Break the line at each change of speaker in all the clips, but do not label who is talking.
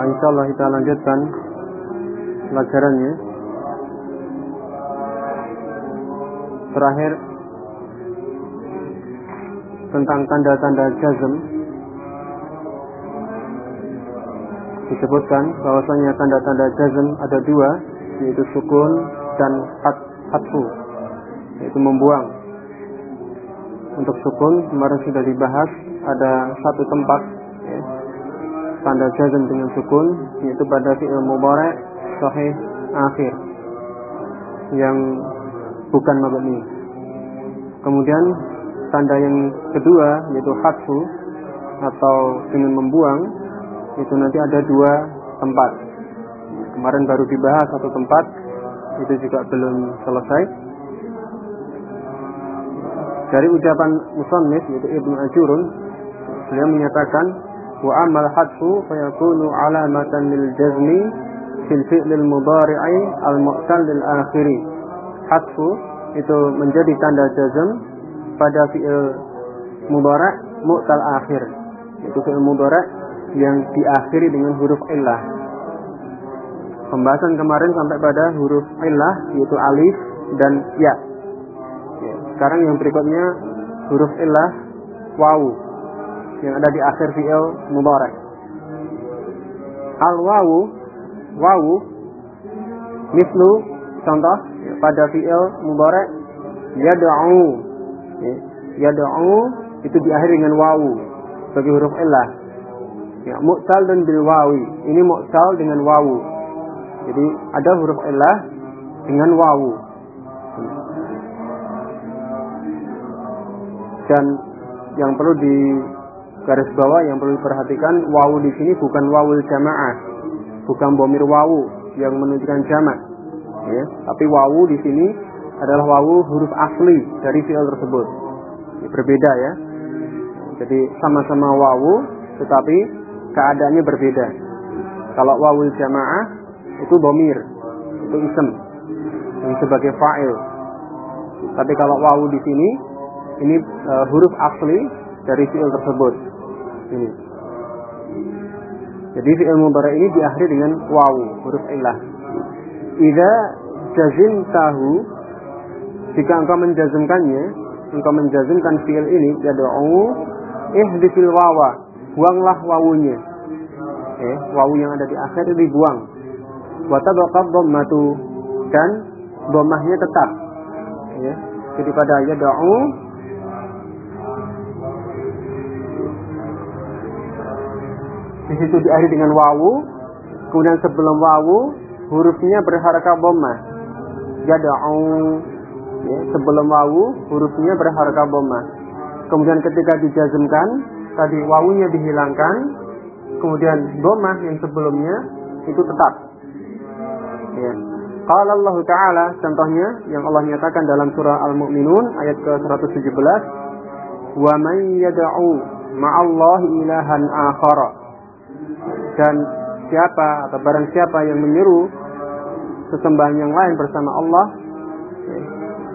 Nah, insya Allah kita lanjutkan pelajarannya. Terakhir tentang tanda-tanda jazm disebutkan bahwasanya tanda-tanda jazm ada dua yaitu sukun dan hat hatfu yaitu membuang untuk sukun kemarin sudah dibahas ada satu tempat ya, tanda jazm dengan sukun yaitu pada fi'il mudhari' sahih akhir yang bukan mabni. Kemudian tanda yang kedua yaitu hatfu atau dengan membuang itu nanti ada dua tempat. Kemarin baru dibahas satu tempat itu juga belum selesai. Dari ucapan musannif yaitu Ibnu Ajurun beliau menyatakan lil jazmi fil fi'l al mudhari'i al mu'tal lil akhiri. Hadfu itu menjadi tanda jazm pada fi'il mudhari' mu'tal akhir. Itu fi'il mudhari' yang diakhiri dengan huruf illah. Pembahasan kemarin sampai pada huruf illah yaitu alif dan ya. Sekarang yang berikutnya huruf illah wawu yang ada di akhir fi'il mudhari. Al wawu wawu mislu contoh pada fi'il mudhari yad'u ya, yad'u itu diakhiri dengan wawu sebagai huruf illah. Ya, mu'tal dan bil wawi. Ini mu'tal dengan wawu. Jadi ada huruf illah dengan wawu. Dan yang perlu di garis bawah yang perlu diperhatikan wawu di sini bukan wawul jamaah, bukan bomir wawu yang menunjukkan jamak. Ya, tapi wawu di sini adalah wawu huruf asli dari fi'il tersebut. Ya, berbeda ya. Jadi sama-sama wawu tetapi keadaannya berbeda. Kalau wawul jamaah itu bomir, itu isem yang sebagai fa'il. Tapi kalau wawu di sini ini uh, huruf asli dari fi'il tersebut. Ini. Jadi fi'il mudhari ini diakhiri dengan wawu, huruf illah. Idza jazimtahu jika engkau menjazmkannya, engkau menjazmkan fi'il ini yad'u ihdifil wawa, buanglah wawunya. Eh, wawu yang ada di akhir dibuang. Wa tabaqad dhammatu dan dhammahnya tetap. Ya. Jadi pada yad'u di situ diakhiri dengan wawu, kemudian sebelum wawu hurufnya berharakat dhammah. Yad'u ya, sebelum wawu hurufnya berharakat dhammah. Kemudian ketika dijazmkan tadi wawunya dihilangkan, kemudian dhammah yang sebelumnya itu tetap. Ya. Qala Allah Ta'ala contohnya yang Allah nyatakan dalam surah Al-Mu'minun ayat ke-117 wa man yad'u ma'allahi ilahan akhara dan siapa atau barang siapa yang menyeru sesembahan yang lain bersama Allah ya,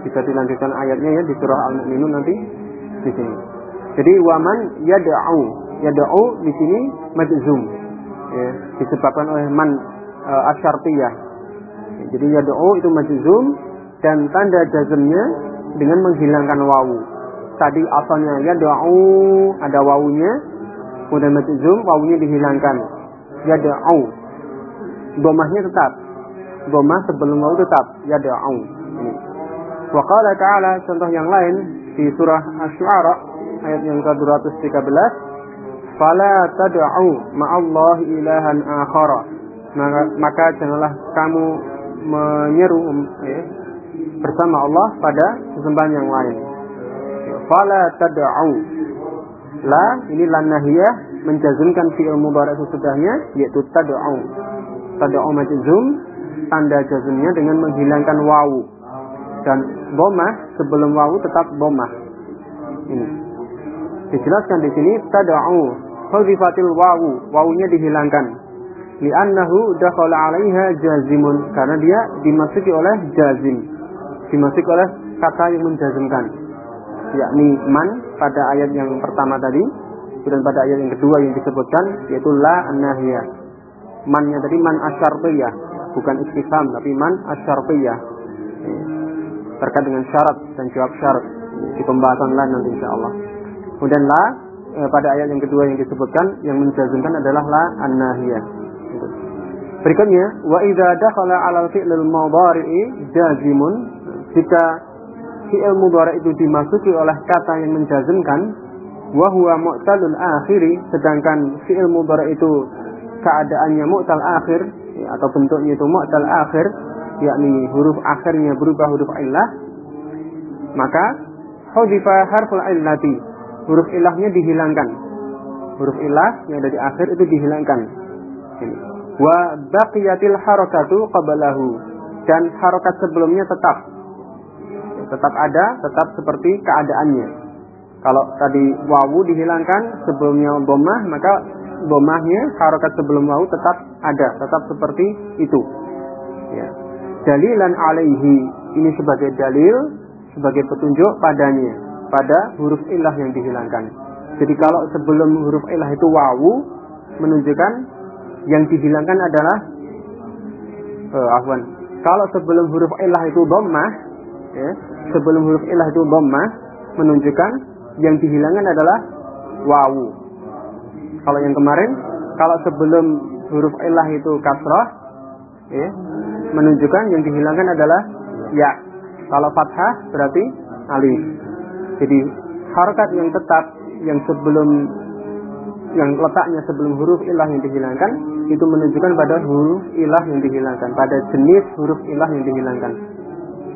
bisa dilanjutkan ayatnya ya di surah Al-Mu'minun nanti di sini. Jadi waman yad'u yad'u di sini majzum ya, disebabkan oleh man uh, asyartiyah. Ya, jadi itu majzum dan tanda jazmnya dengan menghilangkan wawu. Tadi asalnya yad'u ada wawunya, kemudian majzum wawunya dihilangkan. Yad'u. Domahnya tetap. Domah sebelum wawu tetap yad'u. Ini. Wa qala ta'ala contoh yang lain di surah Asy-Syu'ara ayat yang ke-213 fala tad'u ma'allahi ilahan akhara maka, maka janganlah kamu menyeru ya, bersama Allah pada sesembahan yang lain fala tad'u la ini lan nahiyah menjazmkan fi'il mudhari sesudahnya yaitu tad'u. Tad'u majzum tanda jazmnya dengan menghilangkan wawu dan bomah sebelum wawu tetap bomah. Ini. Dijelaskan di sini tad'u hudzifatil wawu, wawunya dihilangkan. Li'annahu dakhala 'alaiha jazimun karena dia dimasuki oleh jazim. Dimasuki oleh kata yang menjazmkan. Yakni man pada ayat yang pertama tadi dan pada ayat yang kedua yang disebutkan yaitu la nahiyah. Mannya tadi man asyartiyah, bukan istifham tapi man asyartiyah. Terkait dengan syarat dan jawab syarat di pembahasan lain nanti insya Allah. Kemudian la eh, pada ayat yang kedua yang disebutkan yang menjazmkan adalah la an-nahiyah. Berikutnya, wa idza dakhala 'ala al-fi'l al-mudhari'i jazimun jika fi'il mudhari itu dimasuki oleh kata yang menjazmkan wa huwa mu'talul akhiri sedangkan fi'il mudhari itu keadaannya mu'tal akhir ya, atau bentuknya itu mu'tal akhir yakni huruf akhirnya berubah huruf illah maka hudifa harful illati huruf ilahnya dihilangkan. Huruf ilah yang ada di akhir itu dihilangkan. Ini. Wa baqiyatil harakatu qablahu dan harokat sebelumnya tetap tetap ada tetap seperti keadaannya kalau tadi wawu dihilangkan sebelumnya bomah maka bomahnya harokat sebelum wawu tetap ada tetap seperti itu ya dalilan alaihi ini sebagai dalil sebagai petunjuk padanya pada huruf ilah yang dihilangkan. Jadi kalau sebelum huruf ilah itu wawu menunjukkan yang dihilangkan adalah uh, afwan. Kalau sebelum huruf ilah itu dhammah ya, sebelum huruf ilah itu dhammah menunjukkan yang dihilangkan adalah wawu. Kalau yang kemarin kalau sebelum huruf ilah itu kasrah ya, menunjukkan yang dihilangkan adalah ya. Kalau fathah berarti alif. Jadi harokat yang tetap yang sebelum yang letaknya sebelum huruf ilah yang dihilangkan itu menunjukkan pada huruf ilah yang dihilangkan, pada jenis huruf ilah yang dihilangkan.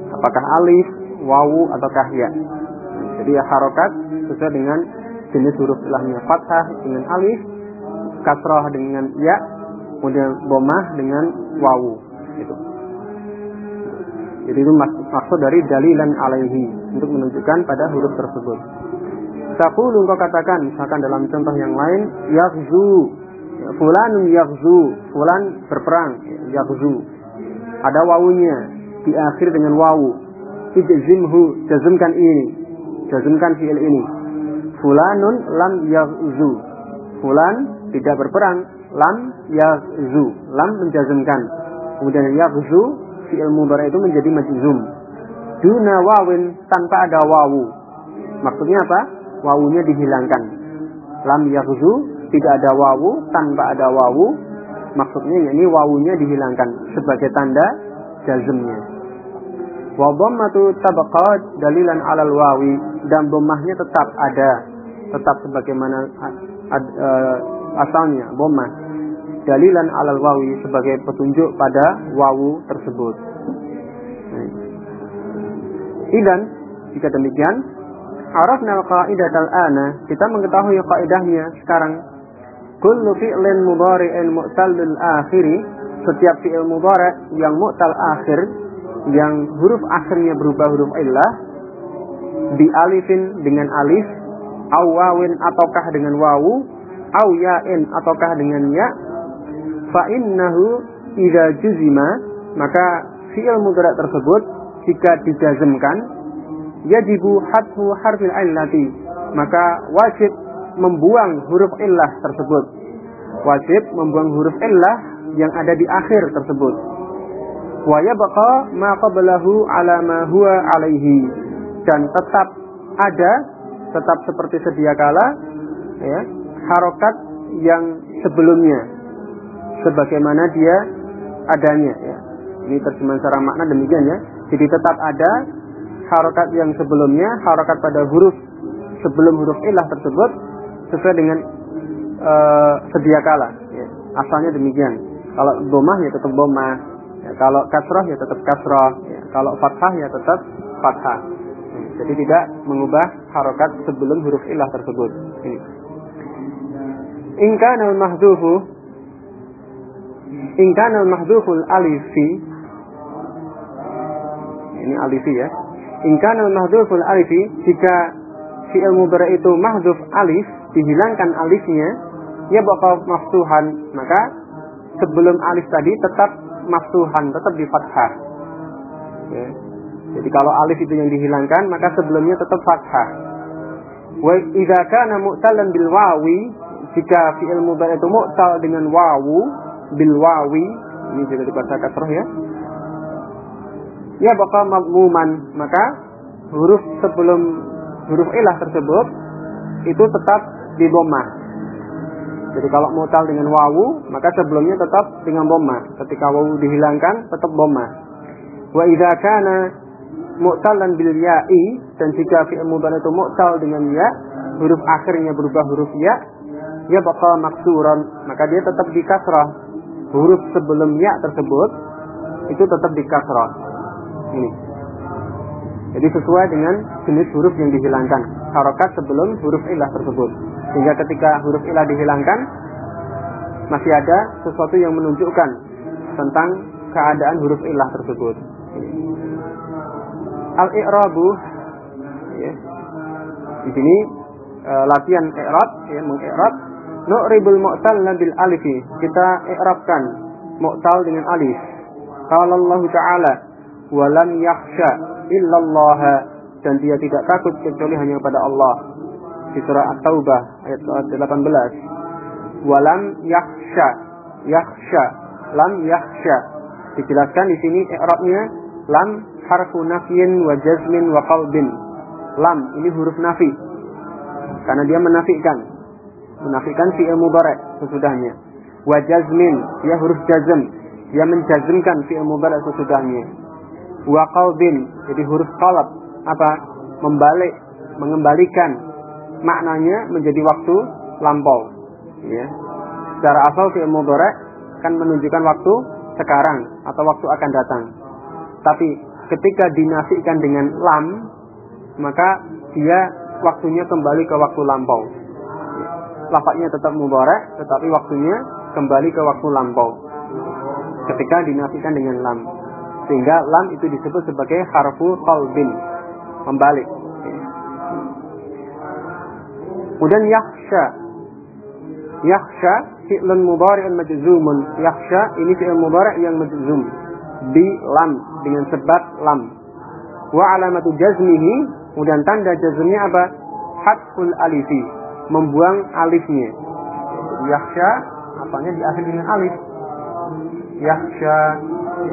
Apakah alif, wawu ataukah ya. Jadi ya harokat sesuai dengan jenis huruf ilahnya. Fathah dengan alif, kasrah dengan ya, kemudian bomah dengan wawu. Itu. Jadi itu maksud dari dalilan alaihi untuk menunjukkan pada huruf tersebut. Taqulu kau katakan misalkan dalam contoh yang lain yaghzu fulan yaghzu fulan berperang yaghzu ada wawunya di akhir dengan wawu ijzimhu jazmkan ini jazmkan fi'il ini fulanun lam yaghzu fulan tidak berperang lam yaghzu lam menjazmkan kemudian yaghzu fi'il mudhari itu menjadi majzum. Duna wawin tanpa ada wawu. Maksudnya apa? Wawunya dihilangkan. Lam yaghzu tidak ada wawu, tanpa ada wawu. Maksudnya ini wawunya dihilangkan sebagai tanda jazmnya. Wa dhammatu tabaqat dalilan alal wawi dan dhammahnya tetap ada, tetap sebagaimana ad, uh, asalnya dhammah dalilan alal wawi sebagai petunjuk pada wawu tersebut. Idan, jika demikian, arafna al-qaidah al-ana, kita mengetahui kaidahnya sekarang. Kullu fi'lin mudhari'in mu'tallil akhiri, setiap fi'il mudhari' yang mu'tal akhir, yang huruf akhirnya berubah huruf illah, dialifin dengan alif, awawin ataukah dengan wawu, aw ya'in ataukah dengan ya, fa innahu idza juzima maka fi'il mudhari tersebut jika dijazmkan yajibu hadfu harfil illati maka wajib membuang huruf illah tersebut. Wajib membuang huruf illah yang ada di akhir tersebut wa yabqa ma qablahu ala ma huwa alaihi dan tetap ada tetap seperti sedia kala ya harokat yang sebelumnya sebagaimana dia adanya ya. Ini terjemahan secara makna demikian ya. Jadi tetap ada harokat yang sebelumnya, harokat pada huruf sebelum huruf ilah tersebut sesuai dengan uh, sedia kala. Ya. Asalnya demikian. Kalau bomah ya tetap bomah. Ya, kalau kasroh ya tetap kasroh. Ya. Kalau fathah ya tetap fathah. Ya. Jadi tidak mengubah harokat sebelum huruf ilah tersebut. Ini. in kana al-mahdhufu in kana al-mahdhuful alifi ini alifi ya in kana al-mahdhuful alifi jika fi'il mudhari itu mahdhuf alif dihilangkan alifnya ya bakal maftuhan maka sebelum alif tadi tetap maftuhan tetap di fathah ya. jadi kalau alif itu yang dihilangkan maka sebelumnya tetap fathah. Wa idza kana mu'talan bil wawi jika fi'il mudhari itu mu'tal dengan wawu bil wawi ini juga dibaca kasrah ya. Ya bakal madmuman maka huruf sebelum huruf ilah tersebut itu tetap di bomah jadi kalau mu'tal dengan wawu maka sebelumnya tetap dengan bomah ketika wawu dihilangkan tetap bomah wa idza kana mu'talan bil ya'i dan jika fi'il mudhari itu mu'tal dengan ya huruf akhirnya berubah huruf ya ya bakal maksuran maka dia tetap di kasrah huruf sebelum ya tersebut itu tetap di kasrah ini. Jadi sesuai dengan jenis huruf yang dihilangkan. Harokat sebelum huruf ilah tersebut sehingga ketika huruf ilah dihilangkan masih ada sesuatu yang menunjukkan tentang keadaan huruf ilah tersebut al-i'rabu ya. di sini e, latihan i'rab ya mengi'rab Nu'ribul mu'tal bil alifi. Kita i'rabkan mu'tal dengan alif. Qala Allah Ta'ala, "Wa lam yakhsha illallah." Dan dia tidak takut kecuali hanya kepada Allah. Di surah At-Taubah ayat 18. "Wa lam yakhsha." Yakhsha, lam yakhsha. Dijelaskan di sini i'rabnya lam harfu nafyin wa jazmin wa qalbin. Lam ini huruf nafi. Karena dia menafikan menafikan fi'il mudhari sesudahnya. Wa jazmin, dia huruf jazm, dia menjazmkan fi'il mudhari sesudahnya. Wa qalbin, jadi huruf qalab apa? Membalik, mengembalikan maknanya menjadi waktu lampau. Ya. Secara asal fi'il mudhari kan menunjukkan waktu sekarang atau waktu akan datang. Tapi ketika dinafikan dengan lam, maka dia waktunya kembali ke waktu lampau lafadznya tetap mubarak tetapi waktunya kembali ke waktu lampau ketika dinafikan dengan lam sehingga lam itu disebut sebagai harfu qalbin membalik kemudian yakhsha yakhsha fi'lun mudhari'un majzumun yakhsha ini fi'il mudhari' yang majzum bi lam dengan sebab lam wa alamatu jazmihi kemudian tanda jazmnya apa hatful alifi membuang alifnya. Yaksha, apanya diakhiri dengan alif. Yaksha,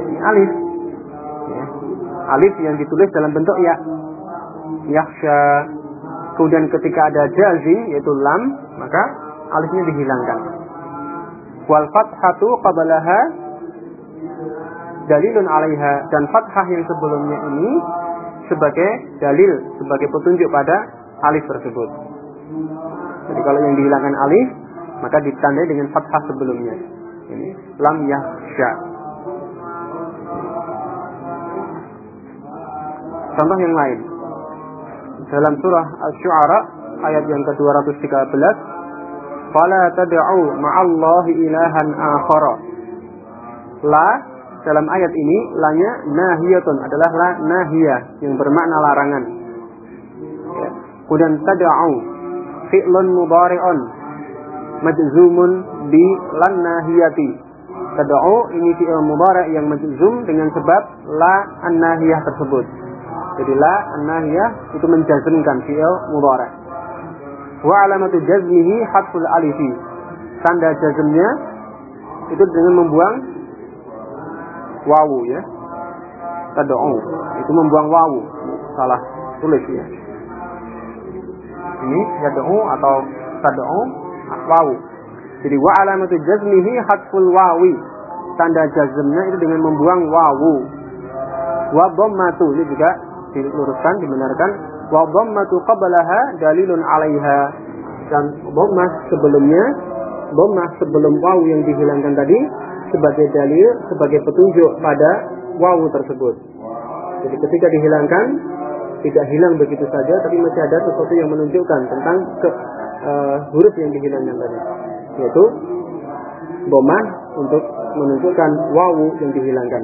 ini alif. Ya. Alif yang ditulis dalam bentuk ya. Yaksha. Kemudian ketika ada jazi, yaitu lam, maka alifnya dihilangkan. Wal fathatu qabalaha dalilun alaiha dan fathah yang sebelumnya ini sebagai dalil, sebagai petunjuk pada alif tersebut. Jadi kalau yang dihilangkan alif, maka ditandai dengan fathah sebelumnya. Ini lam yahsya. Contoh yang lain. Dalam surah Asy-Syu'ara ayat yang ke-213, "Fala tad'u ma'allahi ilahan akhara." La dalam ayat ini lanya nahiyatun adalah la nahiyah yang bermakna larangan. Ya. Kemudian tad'u fi'lun mudhari'un majzumun bi lan nahiyati tad'u ini fi'il mudhari' yang majzum dengan sebab la an-nahiyah tersebut jadi la an-nahiyah itu menjazmkan fi'il mudhari' wa alamatu jazmihi hatful alifi tanda jazmnya itu dengan membuang wawu ya tad'u itu membuang wawu salah tulis ya ini yad'u atau tad'u wawu. Jadi wa alamatu jazmihi hatful wawi. Tanda jazmnya itu dengan membuang wawu. Wa dhammatu ini juga diluruskan dibenarkan wa dhammatu qablaha dalilun 'alaiha. Dan dhammah sebelumnya dhammah sebelum wawu yang dihilangkan tadi sebagai dalil, sebagai petunjuk pada wawu tersebut. Jadi ketika dihilangkan tidak hilang begitu saja, tapi masih ada sesuatu yang menunjukkan tentang ke, uh, huruf yang dihilangkan tadi. yaitu bomah untuk menunjukkan wawu yang dihilangkan.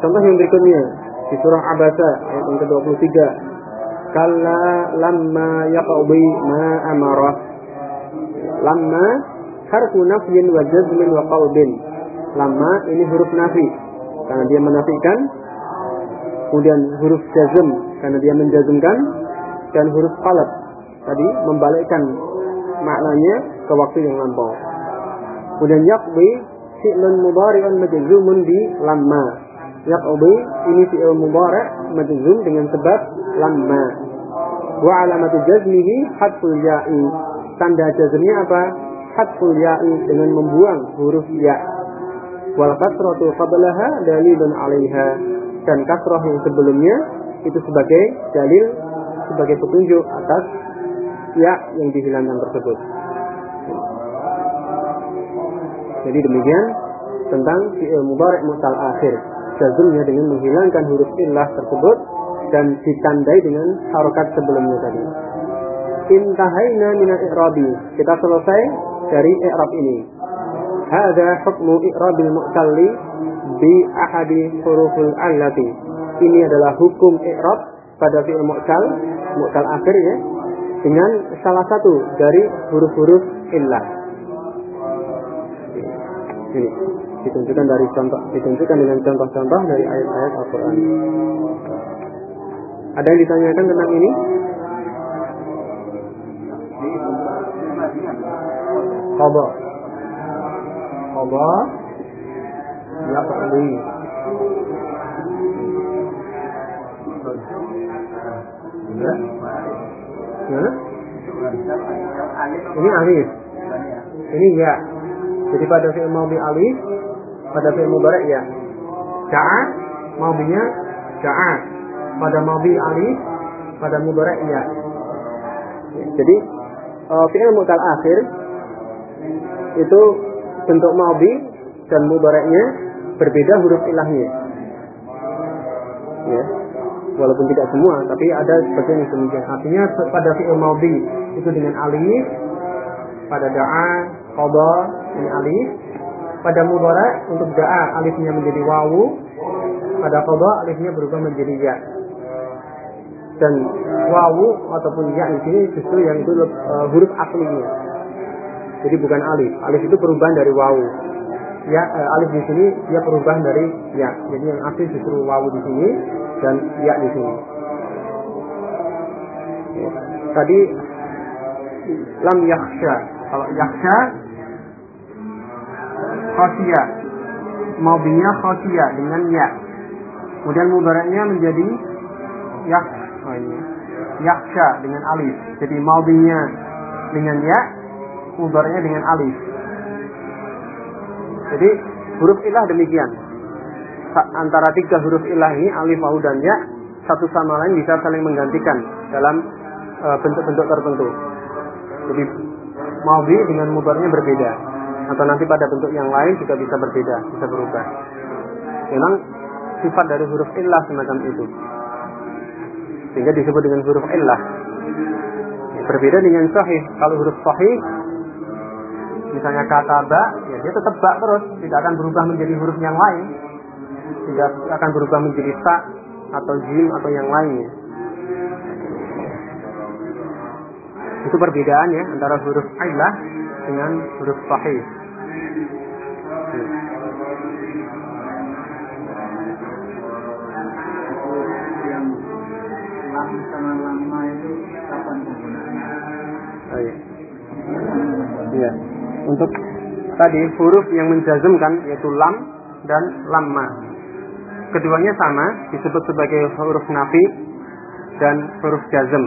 Contoh yang berikutnya di surah Abasa ayat yang ke-23. Kalla lamma yaqdi ma amara. Lamma harfu nafyin wa jazmin wa qalbin. Lamma ini huruf nafi karena dia menafikan. Kemudian huruf jazm karena dia menjazmkan dan huruf qalb tadi membalikkan maknanya ke waktu yang lampau. Kemudian yaqdi fi'lun mudhari'un majzumun di lamma. Yaqdi ini fi'il mudhari' majzum dengan sebab lamma. Wa alamatu jazmihi hadful ya'i. Tanda jazmnya apa? Hadful ya'i dengan membuang huruf ya. Wal kasratu qablaha dalilun 'alaiha. Dan kasrah yang sebelumnya itu sebagai dalil sebagai petunjuk atas ya yang dihilangkan tersebut. Jadi demikian tentang fi'il mudhari' mutal akhir. Jazmnya dengan menghilangkan huruf illah tersebut dan ditandai dengan harokat sebelumnya tadi. Intahaina minal i'rabi. Kita selesai dari i'rab ini. Hada hukmu i'rabil mu'talli bi ahadi huruful allati. Ini adalah hukum i'rab pada fi'il mu'tal, mu'tal akhir ya, dengan salah satu dari huruf-huruf illah. Ini ditunjukkan dari contoh, ditunjukkan dengan contoh-contoh dari ayat-ayat Al-Quran. Ada yang ditanyakan tentang ini? Qadha. Qadha yaqdi. Ya. Gimana? Ini alif. Ini ya. Jadi pada fi'il madhi alif, pada fi'il mudhari ya. Ja'a madhinya ja'a. Pada madhi alif, pada mudhari ya. Jadi uh, fi'il mutal akhir itu bentuk madhi dan mudhari'nya berbeda huruf ilahnya. Ya walaupun tidak semua, tapi ada sebagian yang demikian. Artinya pada fi'il madhi itu dengan alif, pada da'a, qada ini alif, pada mudhara untuk da'a alifnya menjadi wawu, pada qada alifnya berubah menjadi ya. Dan wawu ataupun ya di sini justru yang itu uh, huruf aslinya. Jadi bukan alif. Alif itu perubahan dari wawu. Ya, uh, alif di sini dia perubahan dari ya. Jadi yang asli justru wawu di sini dan ya di sini. Tadi lam yakhsha. Kalau yakhsha khasya. Maubinya khasya dengan ya. Kemudian mudaratnya menjadi yak oh ini. Yakhsha dengan alif. Jadi maubinya dengan ya, mudaratnya dengan alif. Jadi huruf ilah demikian antara tiga huruf ilah ini alif, wawu dan ya satu sama lain bisa saling menggantikan dalam bentuk-bentuk uh, tertentu. Jadi maudi dengan mubarnya berbeda atau nanti pada bentuk yang lain juga bisa berbeda, bisa berubah. Memang sifat dari huruf ilah semacam itu. Sehingga disebut dengan huruf ilah. Berbeda dengan sahih. Kalau huruf sahih misalnya kata ba, ya dia tetap ba terus, tidak akan berubah menjadi huruf yang lain tidak akan berubah menjadi ta atau jim atau yang lainnya. Itu perbedaan ya antara huruf ailah dengan huruf sahih. Iya. Untuk tadi huruf yang menjazmkan yaitu lam dan lamma keduanya sama disebut sebagai huruf nafi dan huruf jazm.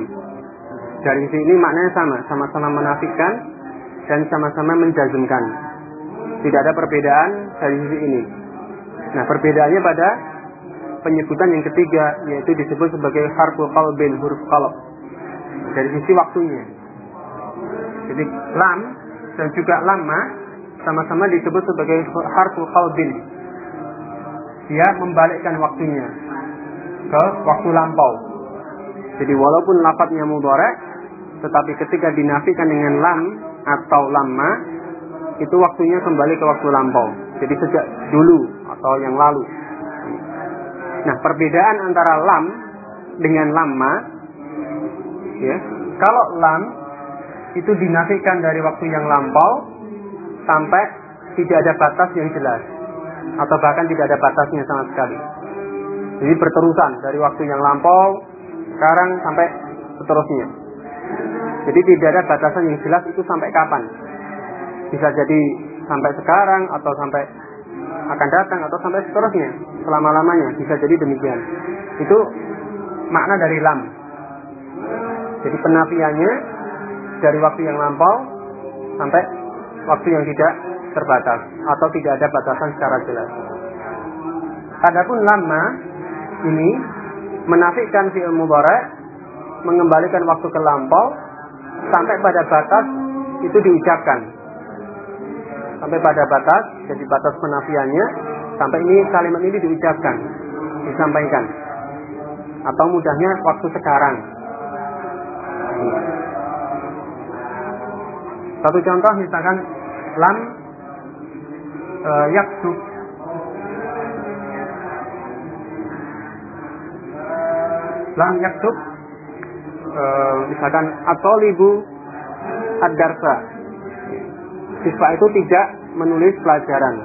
Dari sini maknanya sama, sama-sama menafikan dan sama-sama menjazmkan. Tidak ada perbedaan dari sisi ini. Nah, perbedaannya pada penyebutan yang ketiga yaitu disebut sebagai harful qalbin, huruf qalb. Dari sisi waktunya. Jadi lam dan juga lama sama-sama disebut sebagai harful qalbin, dia membalikkan waktunya ke waktu lampau. Jadi walaupun lafadznya mudhari, tetapi ketika dinafikan dengan lam atau lama itu waktunya kembali ke waktu lampau. Jadi sejak dulu atau yang lalu. Nah, perbedaan antara lam dengan lama ya. Kalau lam itu dinafikan dari waktu yang lampau sampai tidak ada batas yang jelas atau bahkan tidak ada batasnya sama sekali. Jadi berterusan dari waktu yang lampau sekarang sampai seterusnya. Jadi tidak ada batasan yang jelas itu sampai kapan. Bisa jadi sampai sekarang atau sampai akan datang atau sampai seterusnya selama-lamanya bisa jadi demikian. Itu makna dari lam. Jadi penafiannya dari waktu yang lampau sampai waktu yang tidak terbatas atau tidak ada batasan secara jelas. Adapun lama ini menafikan fi'il mudhari mengembalikan waktu ke lampau sampai pada batas itu diucapkan. Sampai pada batas, jadi batas penafiannya sampai ini kalimat ini diucapkan, disampaikan. Atau mudahnya waktu sekarang. Satu contoh misalkan lam uh, yaktub lam yaktub uh, misalkan atau libu ad-darsa. Siswa itu tidak menulis pelajaran.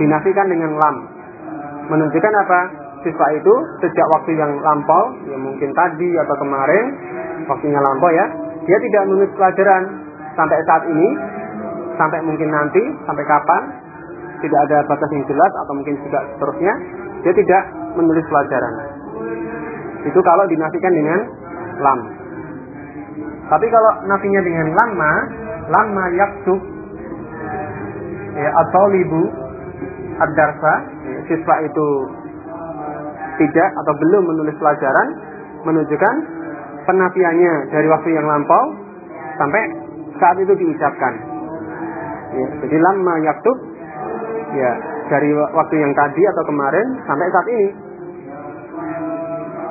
Dinafikan dengan lam. Menunjukkan apa? Siswa itu sejak waktu yang lampau ya mungkin tadi atau kemarin waktunya lampau ya dia tidak menulis pelajaran sampai saat ini sampai mungkin nanti, sampai kapan, tidak ada batas yang jelas atau mungkin juga seterusnya, dia tidak menulis pelajaran. Itu kalau dinafikan dengan lam. Tapi kalau nafinya dengan lama, lama yaktub ya, atau libu ad-darsa, ya, siswa itu tidak atau belum menulis pelajaran, menunjukkan penafiannya dari waktu yang lampau sampai saat itu diucapkan. Ya, jadi lama yaktub ya dari waktu yang tadi atau kemarin sampai saat ini.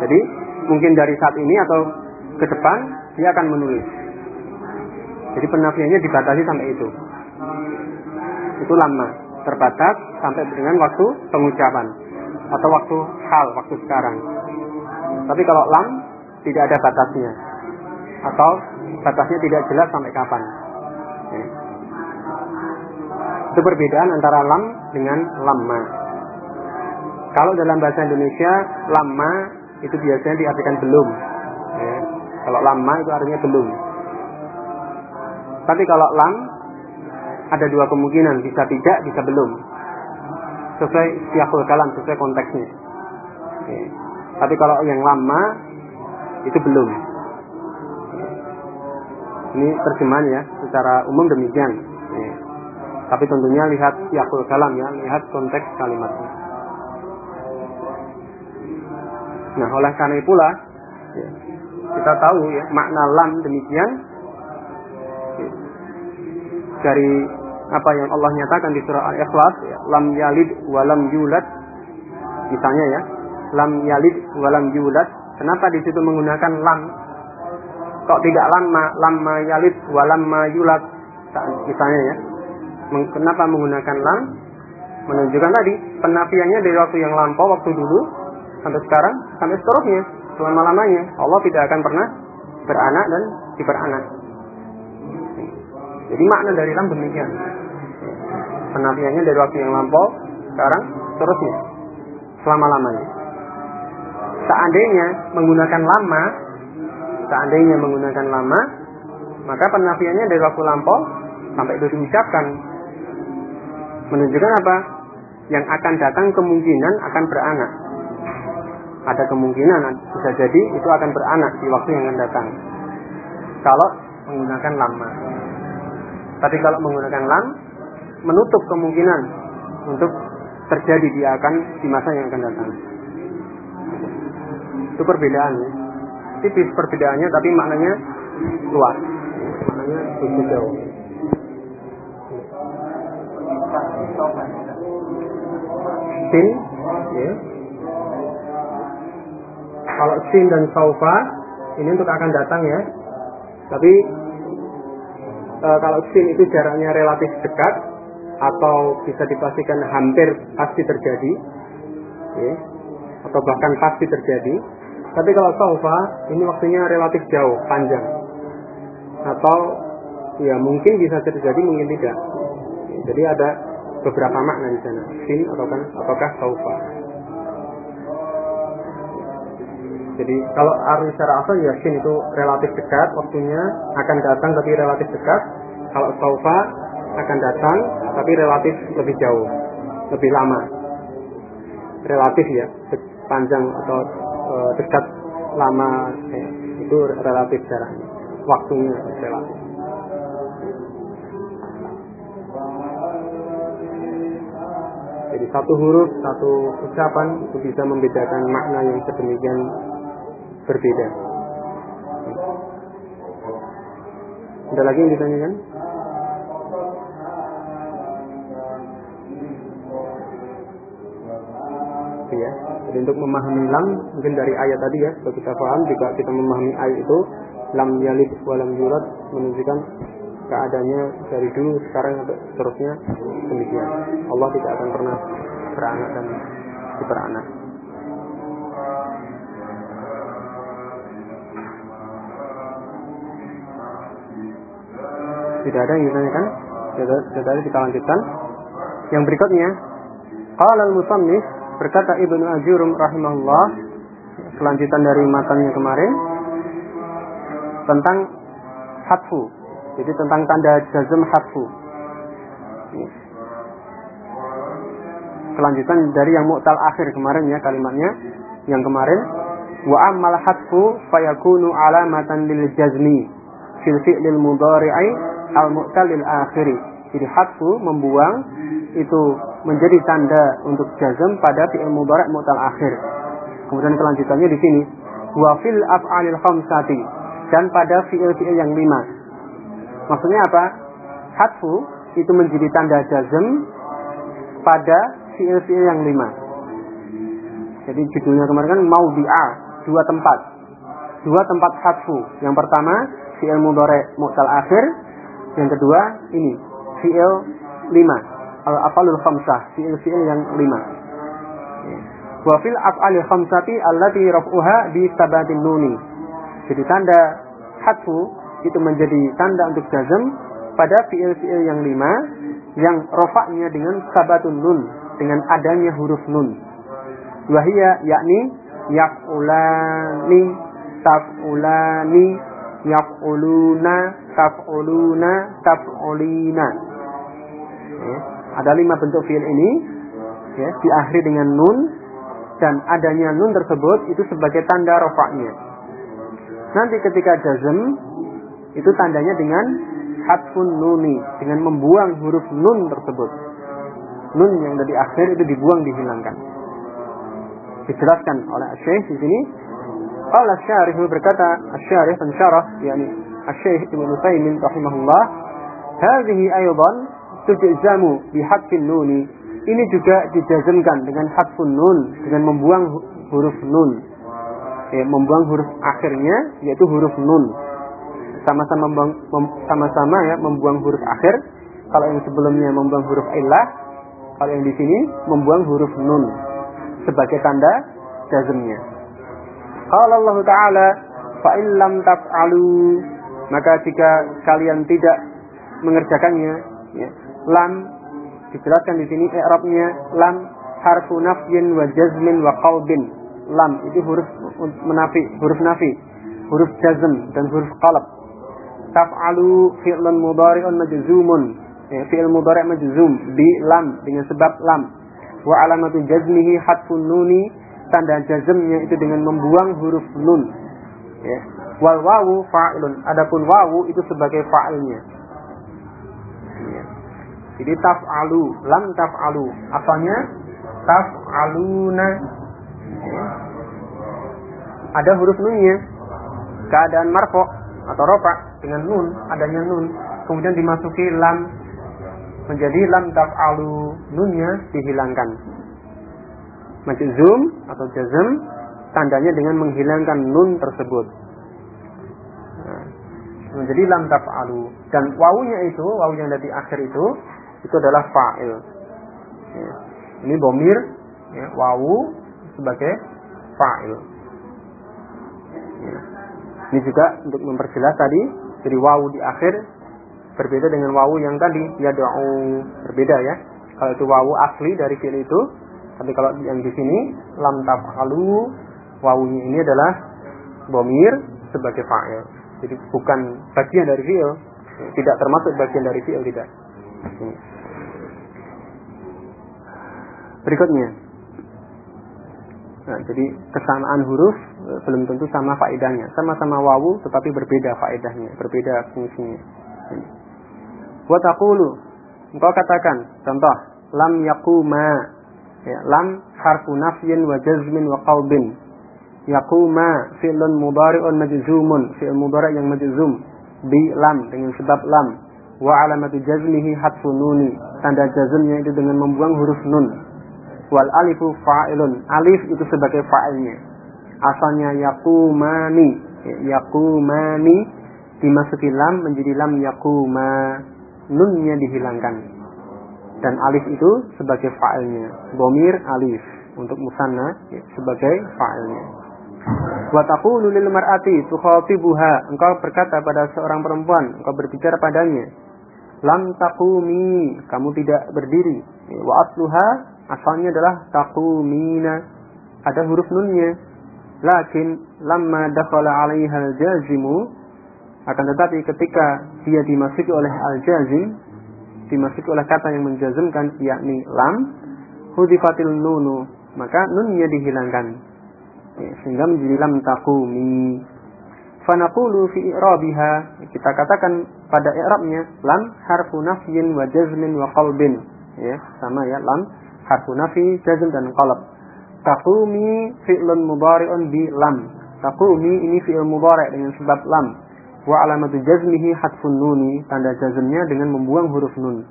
Jadi mungkin dari saat ini atau ke depan dia akan menulis. Jadi penafiannya dibatasi sampai itu. Itu lama, terbatas sampai dengan waktu pengucapan atau waktu hal, waktu sekarang. Tapi kalau lam tidak ada batasnya atau batasnya tidak jelas sampai kapan. Itu perbedaan antara lam dengan lama. Kalau dalam bahasa Indonesia, lama itu biasanya diartikan belum. Ya. Kalau lama itu artinya belum. Tapi kalau lam ada dua kemungkinan, bisa tidak, bisa belum. Sesuai siakul kalam, sesuai konteksnya. Ya. Tapi kalau yang lama itu belum. Ini terjemahan ya, secara umum demikian. Ya. Tapi tentunya lihat yakul kalam ya, lihat konteks kalimatnya. Nah, oleh karena itulah ya, kita tahu ya makna lam demikian ya, dari apa yang Allah nyatakan di surah Al-Ikhlas ya, lam yalid walam yulad misalnya ya lam yalid walam yulad kenapa di situ menggunakan lam kok tidak lama lamma yalid walamma yulad misalnya ya Kenapa menggunakan lam? Menunjukkan tadi penafiannya dari waktu yang lampau, waktu dulu sampai sekarang, sampai seterusnya, selama lamanya. Allah tidak akan pernah beranak dan diberanak. Jadi makna dari lam demikian. Penafiannya dari waktu yang lampau, sekarang, seterusnya, selama lamanya. Seandainya menggunakan lama, seandainya menggunakan lama, maka penafiannya dari waktu lampau sampai itu diucapkan menunjukkan apa? Yang akan datang kemungkinan akan beranak. Ada kemungkinan bisa jadi itu akan beranak di waktu yang akan datang. Kalau menggunakan lama. Tapi kalau menggunakan lam, menutup kemungkinan untuk terjadi dia akan di masa yang akan datang. Itu perbedaannya. Tipis perbedaannya tapi maknanya luas. Maknanya cukup jauh. sin ya. Kalau sin dan saufa ini untuk akan datang ya. Tapi e, kalau sin itu jaraknya relatif dekat atau bisa dipastikan hampir pasti terjadi, ya, atau bahkan pasti terjadi. Tapi kalau saufa ini waktunya relatif jauh, panjang, atau ya mungkin bisa terjadi, mungkin tidak. Jadi ada beberapa makna di sana, sin ataukah ataukah saufa. Jadi kalau arti secara asal ya sin itu relatif dekat waktunya akan datang tapi relatif dekat. Kalau saufa akan datang tapi relatif lebih jauh, lebih lama. Relatif ya, panjang atau e, dekat lama eh, itu relatif jaraknya. Waktunya relatif. Jadi satu huruf, satu ucapan itu bisa membedakan makna yang sedemikian berbeda. Ada lagi yang ditanyakan? Ya, jadi untuk memahami lam mungkin dari ayat tadi ya, kalau kita paham jika kita memahami ayat itu lam yalid walam yulad menunjukkan keadaannya dari dulu sekarang sampai seterusnya demikian. Allah tidak akan pernah beranak dan diperanak. Tidak ada yang ditanyakan? Sudah kita lanjutkan. Yang berikutnya, Qala al-musannif berkata Ibnu Ajurum rahimahullah kelanjutan dari matanya kemarin tentang hatfu. Jadi tentang tanda jazm hatfu. Kelanjutan dari yang mu'tal akhir kemarin ya kalimatnya. Yang kemarin wa ammal hatfu fayakunu alamatan lil jazmi fil fi'lil mudhari'i al-mu'talil akhiri. Jadi hatfu membuang itu menjadi tanda untuk jazm pada fi'il mudhari' mu'tal akhir. Kemudian kelanjutannya di sini wa fil af'alil khamsati dan pada fi'il-fi'il yang lima. Maksudnya apa? Hatfu itu menjadi tanda jazm pada fi'il-fi'il yang lima. Jadi judulnya kemarin kan mau bi'a, dua tempat. Dua tempat hatfu. Yang pertama fi'il mudhari' mu'tal akhir, yang kedua ini fiil lima al afalul khamsah fiil fiil yang lima. Wa fil af'alil khamsati allati raf'uha bi sabatin nuni. Jadi tanda hatfu itu menjadi tanda untuk jazm pada fiil-fiil yang lima yang rofaknya dengan sabatun nun dengan adanya huruf nun. Wahia yakni yaf'ulani taf'ulani yaf'uluna taf'uluna taf'ulina. Ya, ada lima bentuk fiil ini. Ya, diakhiri dengan nun. Dan adanya nun tersebut itu sebagai tanda rofaknya nanti ketika jazm itu tandanya dengan hatfun nuni. Dengan membuang huruf nun tersebut. Nun yang dari akhir itu dibuang dihilangkan. Dijelaskan oleh Syekh di sini. Qala syarih berkata syarih pensyarah yakni Syekh Ibnu Taimin rahimahullah hadhihi aydan tujzamu bihadfin nuni. Ini juga dijazmkan dengan hadfun nun dengan membuang huruf nun. Ya, membuang huruf akhirnya yaitu huruf nun. Sama-sama membuang sama-sama ya membuang huruf akhir. Kalau yang sebelumnya membuang huruf illah kalau yang di sini membuang huruf nun. Sebagai tanda jazmnya. Qala Allah Ta'ala, fa lam taf'alu maka jika kalian tidak mengerjakannya, ya, lam dijelaskan di sini i'rabnya lam harfu nafyin wa jazmin wa qalbin. Lam itu huruf menafi, huruf nafi, huruf jazm dan huruf qalb. Taf'alu fi'lan mudhari'un majzumun. Ya, fi'il mudhari' majzum bi lam dengan sebab lam. Wa alamatu jazmihi hatfun nuni tanda jazmnya itu dengan membuang huruf nun. Ya. Wal wawu fa'ilun. Adapun wawu itu sebagai fa'ilnya. Jadi taf'alu, lam taf'alu. Asalnya taf'aluna. Ada huruf nunnya. Keadaan marfo atau rofa dengan nun, adanya nun. Kemudian dimasuki lam menjadi lam taf'alu nunnya dihilangkan majzum atau jazm tandanya dengan menghilangkan nun tersebut. Nah, menjadi lam taf'alu dan wawunya itu wawu yang dari akhir itu itu adalah fa'il. Ya. ini bomir ya, wawu sebagai fa'il. Ya. ini juga untuk memperjelas tadi jadi wawu di akhir berbeda dengan wawu yang tadi ya doa berbeda ya. Kalau itu wawu asli dari fi'il itu tapi kalau yang di sini lam taf'alu wawunya ini adalah bomir sebagai fa'il. Jadi bukan bagian dari fi'il tidak termasuk bagian dari fi'il tidak berikutnya. Nah, jadi kesamaan huruf eh, belum tentu sama faedahnya. Sama-sama wawu tetapi berbeda faedahnya berbeda fungsinya. Wa taqulu engkau katakan contoh lam yakuma ya, lam harfu nafyin wa jazmin wa qalbin yakuma fi'lun mudhari'un majzumun fi'l mudhari' yang majzum bi lam dengan sebab lam wa alamatu jazmihi hatfu nuni. Tanda jazmnya itu dengan membuang huruf nun. Wal alifu fa'ilun. Alif itu sebagai fa'ilnya. Asalnya yakumani ya, yakumani dimasuki lam menjadi lam yakuma nunnya dihilangkan. Dan alif itu sebagai fa'ilnya. Bomir alif. Untuk musanna ya, sebagai fa'ilnya. Wa taqulu lil mar'ati tukhatibuha. Engkau berkata pada seorang perempuan. Engkau berbicara padanya lam taqumi kamu tidak berdiri wa asluha asalnya adalah taqumina ada huruf nunnya lakin lamma dakhala 'alaiha al-jazimu akan tetapi ketika dia dimasuki oleh al-jazim, dimasuki oleh kata yang menjazmkan yakni lam, hudifatil nunu, maka nunnya dihilangkan. Ya, sehingga menjadi lam takumi. Fanaqulu fi i'rabiha, kita katakan pada i'rabnya lam harfu nafyin wa jazmin wa qalbin. Ya, sama ya, lam harfu nafi, jazm dan qalb. Takumi fi'lun mudhari'un bi lam. Takumi ini fi'il mudhari' dengan sebab lam wa alamatu jazmihi hatfun nuni tanda jazmnya dengan membuang huruf nun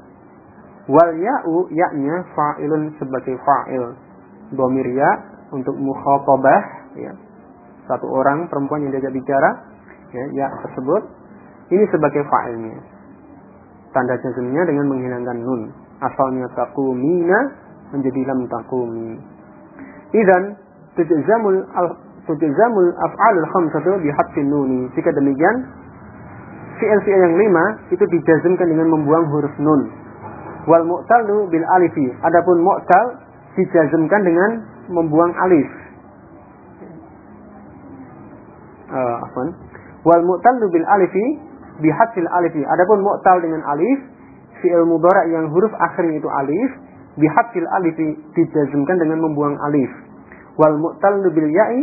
wal ya'u yaknya fa'ilun sebagai fa'il domir ya untuk mukhatabah ya satu orang perempuan yang diajak bicara ya, ya tersebut ini sebagai fa'ilnya tanda jazmnya dengan menghilangkan nun asalnya takumina menjadi lam takumi idan tujzamul al tujzamul af'alul khamsatu bihatfin nuni jika demikian fi'il-fi'il yang lima itu dijazmkan dengan membuang huruf nun. Wal mu'talu bil alifi. Adapun mu'tal dijazmkan dengan membuang alif. Uh. Wal mu'talu bil alifi bihadfil alifi. Adapun mu'tal dengan alif, fi'il mudhara yang huruf akhirnya itu alif, bihadfil alifi dijazmkan dengan membuang alif. Wal mu'tal bil ya'i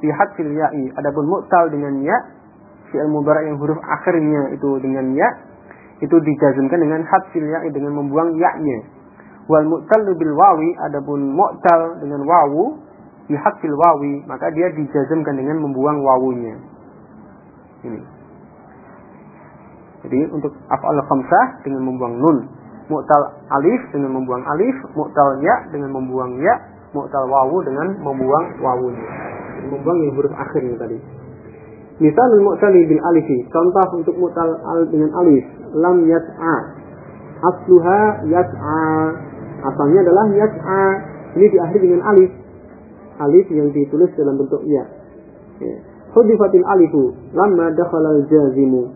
bihadfil ya'i. Adapun mu'tal dengan ya fi'il mudhari yang huruf akhirnya itu dengan ya itu dijazmkan dengan hadfil ya dengan membuang ya-nya. Wal mu'tal bil wawi adapun mu'tal dengan wawu di hadfil wawi maka dia dijazmkan dengan membuang wawunya. Ini. Jadi untuk af'al khamsah dengan membuang nun, mu'tal alif dengan membuang alif, mu'tal ya dengan membuang ya, mu'tal wawu dengan membuang wawunya. Membuang yang huruf akhirnya tadi. Misalul mu'tali bil alifi. Contoh untuk mu'tal al dengan alif. Lam yas'a. Asluha yas'a. Asalnya adalah yas'a. Ini diakhiri dengan alif. Alif yang ditulis dalam bentuk ya. ya. Hudifatil alifu. Lamma dakhalal jazimu.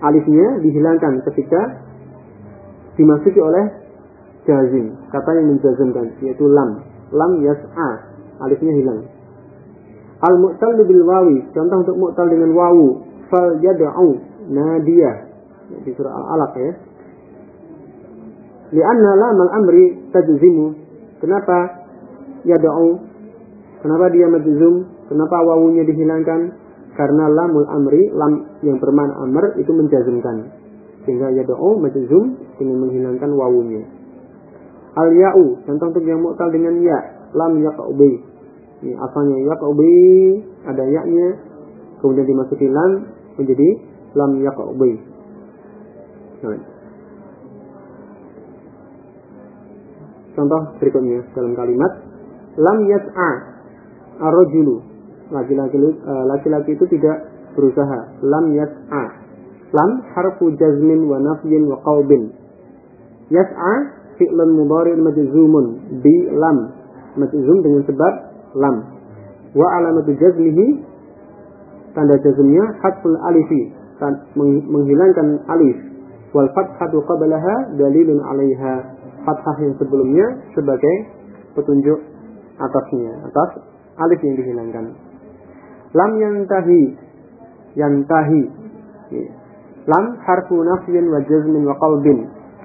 Alifnya dihilangkan ketika dimasuki oleh jazim. Kata yang menjazimkan. Yaitu lam. Lam yas'a. Alifnya hilang. Al mu'tal bil wawi, contoh untuk mu'tal dengan wawu, fal yad'u nadiyah di surah Al-Alaq ya. Lianna lamal amri tajzimu. Kenapa yad'u? Kenapa dia majzum? Kenapa wawunya dihilangkan? Karena lamul amri, lam yang bermakna amr itu menjazmkan. Sehingga yad'u majzum dengan menghilangkan wawunya. Al ya'u, contoh untuk yang mu'tal dengan ya, lam yaq'u ini asalnya yaqbi ada yaknya kemudian dimasuki lam menjadi lam yaqbi. Nah. Contoh berikutnya dalam kalimat lam yas'a ar-rajulu. Laki-laki eh, laki-laki itu tidak berusaha. Lam yas'a. Lam harfu jazmin wa nafyin wa qalbin yas'a fi'lan mudhari' majzumun. Bi lam. Majzum dengan sebab lam. Wa alamatu jazmihi tanda jazmnya hatful alifi. Menghilangkan alif. Wal fathatu qablaha dalilun 'alaiha. Fathah yang sebelumnya sebagai petunjuk atasnya atas alif yang dihilangkan. Lam yantahi. Yantahi. Lam harfu nafyin wa jazmin wa qalbin.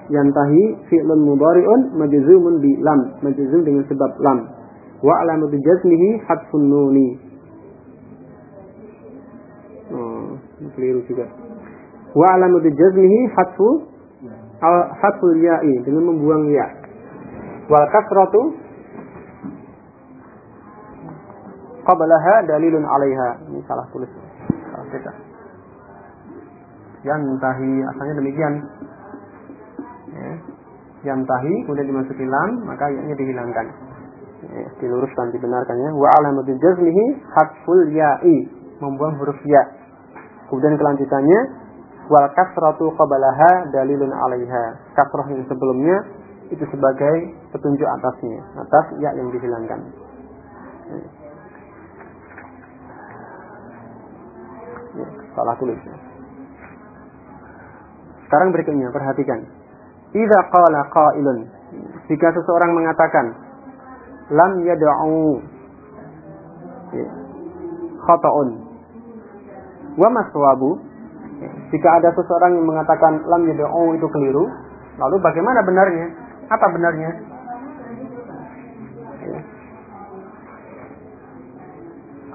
Yantahi fi'lun mudhari'un majzumun bi lam. Majzum dengan sebab lam. Wa alamatu jazmihi hadfun nuni. Oh keliru juga. Wa alamatu jazmihi hadfu al ya'i dengan membuang ya. Wal kasratu qablaha dalilun 'alaiha. Ini salah tulis. Salah cetak yantahi asalnya demikian. Yang tahi kemudian dimasuki lam maka ayatnya dihilangkan. Ya, diluruskan dibenarkannya wa alamatul jazmihi hatful ya'i. Membuang huruf ya. Kemudian kelanjutannya wal kasratu qabalaha dalilun 'alaiha. Kasrah yang sebelumnya itu sebagai petunjuk atasnya. Atas ya yang dihilangkan salah tulis. Sekarang berikutnya perhatikan. Idza qala qailun. Jika seseorang mengatakan lam yad'u ya, khata'un. Wa maswabu. Jika ada seseorang yang mengatakan lam yad'u itu keliru lalu bagaimana benarnya? Apa benarnya? Ya.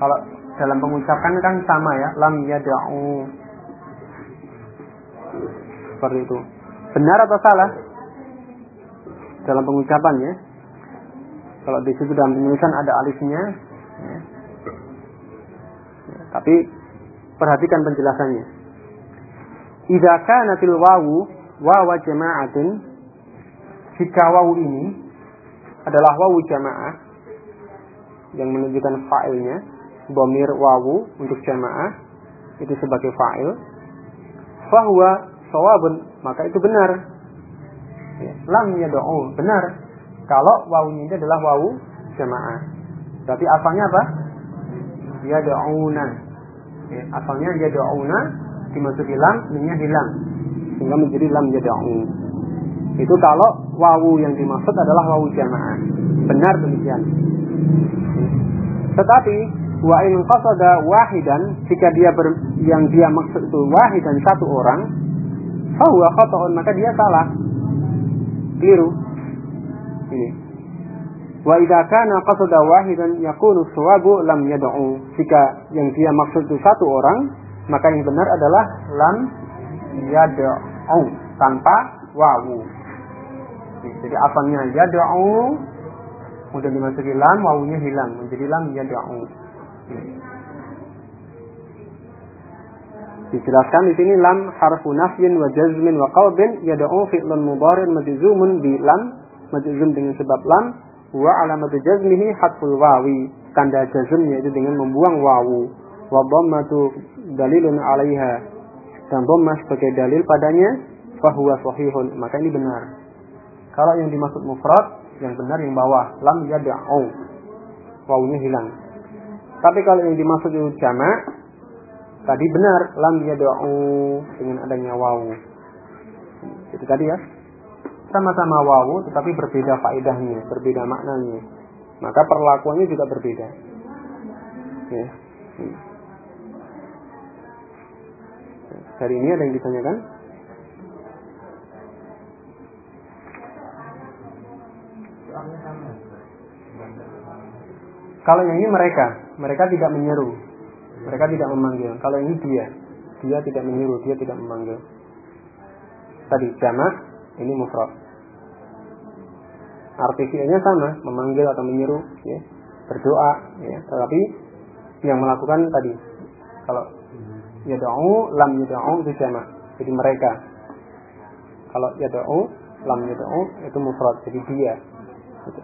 kalau dalam pengucapan kan sama ya lam yad'u seperti itu Benar atau salah? Dalam pengucapannya. Kalau di situ dalam penulisan ada alifnya. Ya. Tapi perhatikan penjelasannya. Idza kanatil wawu wawa jama'atin jika wawu ini adalah wawu jamaah yang menunjukkan fa'ilnya bomir wawu untuk jamaah itu sebagai fa'il fahuwa sawabun maka itu benar. Ya, lam benar. Kalau wawunya ini adalah wawu jamaah. Berarti asalnya apa? Yad'una. Ya, asalnya yad'una dimasuki lam, minnya hilang. Sehingga menjadi lam yad'u. Itu kalau wawu yang dimaksud adalah wawu jamaah. Benar demikian. Tetapi wa in qasada wahidan jika dia ber, yang dia maksud itu wahidan satu orang fahuwa khata'un maka dia salah. Keliru. Ini. Wa idza kana qasada wahidan yakunu sawabu lam yad'u. Jika yang dia maksud itu satu orang, maka yang benar adalah lam yad'u tanpa wawu. Jadi asalnya yad'u kemudian dimasuki lam, wawunya hilang menjadi lam yad'u. Dijelaskan di sini lam harfu nafyin wa jazmin wa qalbin yad'u fi'lun mudhari' majzumun bi lam majzum dengan sebab lam wa alamatu jazmihi hatful wawi tanda jazmnya itu dengan membuang wawu. Wa dhammatu dalilun 'alaiha dan dhammah sebagai dalil padanya fahuwa sahihun. Maka ini benar. Kalau yang dimaksud mufrad yang benar yang bawah lam yad'u. Wawunya hilang. Tapi kalau yang dimaksud jamak Tadi benar lam yad'u dengan adanya wawu. Itu tadi ya. Sama-sama wawu tetapi berbeda faedahnya, berbeda maknanya. Maka perlakuannya juga berbeda. Ya. Hari ini ada yang ditanyakan? Kalau yang ini mereka, mereka tidak menyeru. Mereka tidak memanggil. Kalau ini dia, dia tidak menyuruh, dia tidak memanggil. Tadi jamak, ini mufrad. Arti sama, memanggil atau menyuruh, ya, berdoa, ya. Tetapi yang melakukan tadi, kalau yada'u, lam yada'u itu jamak. Jadi mereka. Kalau yada'u, lam yada'u itu mufrad, jadi dia. Gitu.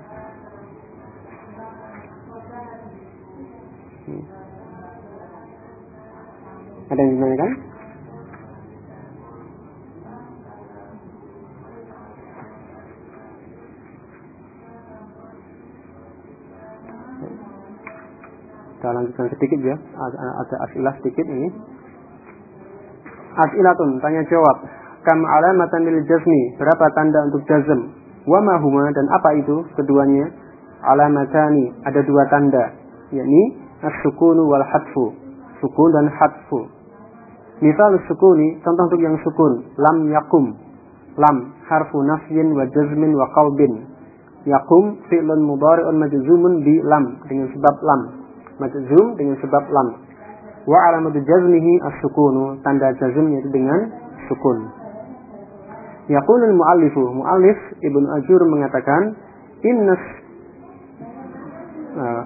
Ada yang ditanyakan? Kita lanjutkan sedikit ya. Ada asilah sedikit ini. As'ilatun, tanya jawab. Kam alamatan lil jazmi, berapa tanda untuk jazm? Wa mahuma dan apa itu keduanya? Alamatani, ada dua tanda, yakni as-sukunu wal hatfu, sukun dan hatfu. Misal sukuni, contoh untuk yang sukun, lam yakum. Lam harfu nafyin wa jazmin wa qalbin. Yakum fi'lun mudhari'un majzumun bi lam dengan sebab lam majzum dengan sebab lam. Wa alamatu jazmihi as-sukunu, tanda jazmnya itu dengan sukun. Yaqulul muallifu, muallif Ibnu Ajur mengatakan innas uh,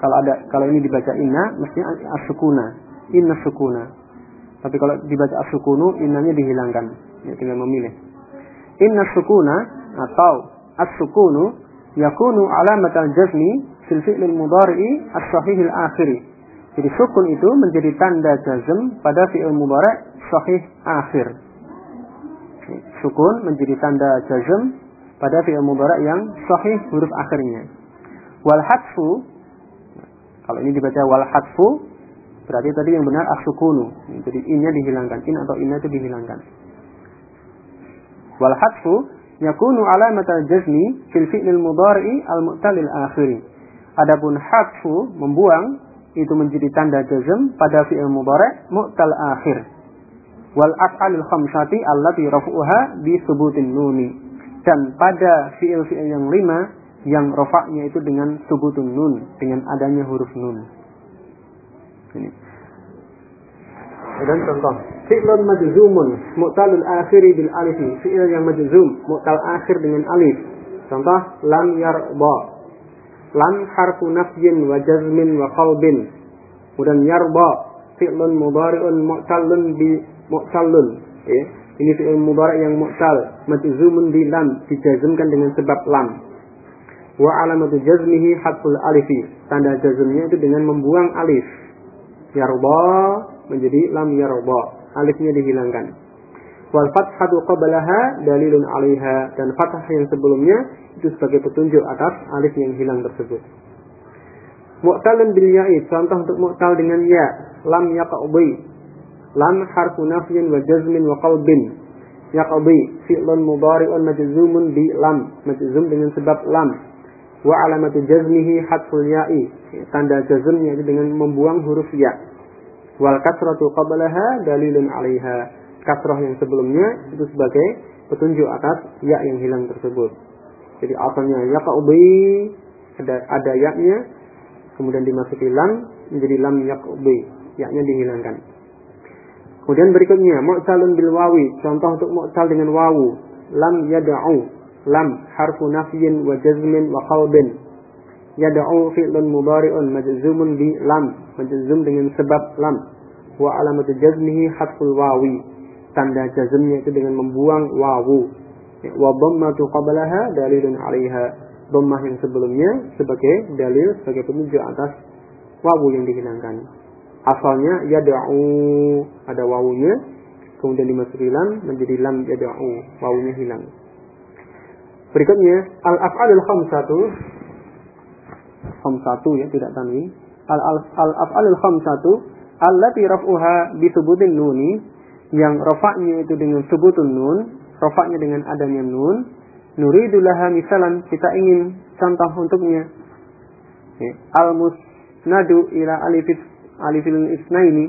kalau ada kalau ini dibaca inna mestinya as-sukuna, inna sukuna. Tapi kalau dibaca as-sukunu innanya dihilangkan. Ya tinggal memilih. Inna sukuna atau as-sukunu yakunu alamat al-jazmi fil fi'lil mudhari'i as-sahihil akhiri. Jadi sukun itu menjadi tanda jazm pada fi'il mudhari' sahih akhir. Sukun menjadi tanda jazm pada fi'il mudhari' yang sahih huruf akhirnya. Wal hadfu kalau ini dibaca wal hadfu berarti tadi yang benar as-sukunu. Jadi innya dihilangkan, in atau inna itu dihilangkan. Wal hadfu yakunu alamat al-jazmi fil fi'lil mudhari'i al-mu'talil akhiri. Adapun hadfu membuang itu menjadi tanda jazm pada fi'il mudhari' mu'tal akhir. Wal af'alul khamsati allati rafu'uha bi subutin nuni. Dan pada fi'il-fi'il yang lima yang rafa'nya itu dengan subutun nun, dengan adanya huruf nun. Ini. Dan contoh, fi'lun majzumun mu'talul akhiri bil alifi. Fi'il yang majzum, mu'tal akhir dengan alif. Contoh, lam yarba lam harfu nafyin wa jazmin wa qalbin. Kemudian yarba fi'lun mudhari'un mu'tallun bi mu'tallun ya. Ini fi'il mudhari' yang mu'tal. Majzumun bi lam dijazmkan dengan sebab lam. Wa alamatu jazmihi hadful alifi. Tanda jazmnya itu dengan membuang alif yarba menjadi lam yarba alifnya dihilangkan wal fathatu qablaha dalilun 'alaiha dan fathah yang sebelumnya itu sebagai petunjuk atas alif yang hilang tersebut. Mu'talun bil ya'i, contoh untuk mu'tal dengan ya, lam yaqbi. Lam harfu nafyin wa jazmin wa qalbin. Yaqbi fi'lun mudhari'un majzumun bi lam, majzum dengan sebab lam. Wa alamatu jazmihi hadful ya'i, tanda jazmnya itu dengan membuang huruf ya. Wal kasratu qablaha dalilun 'alaiha kasroh yang sebelumnya itu sebagai petunjuk atas ya yang hilang tersebut. Jadi asalnya ya kaubi ada ada yaknya kemudian dimasuki lam menjadi lam yaqubi yaknya dihilangkan. Kemudian berikutnya mu'talun bil wawi contoh untuk mu'tal dengan wawu lam yad'u lam harfu nafyin wa jazmin wa qalbin yad'u fi'lun mudhari'un majzumun bi lam majzum dengan sebab lam wa alamatu jazmihi hatful wawi tanda jazmnya itu dengan membuang wawu. Wa dhammatu qablaha dalilun 'alaiha. Dhammah yang sebelumnya sebagai dalil sebagai penunjuk atas wawu yang dihilangkan. Asalnya yad'u ada wawunya kemudian dimasuki lam menjadi lam yad'u wawunya hilang. Berikutnya al-af'alul khamsatu khamsatu ya tidak tanwin. Al-af'alul khamsatu allati raf'uha bi thubutin nuni yang rofaknya itu dengan sebutun nun, rofaknya dengan adanya nun, nuridulaha misalan kita ingin contoh untuknya. Ya, al musnadu ila alif alifil isnaini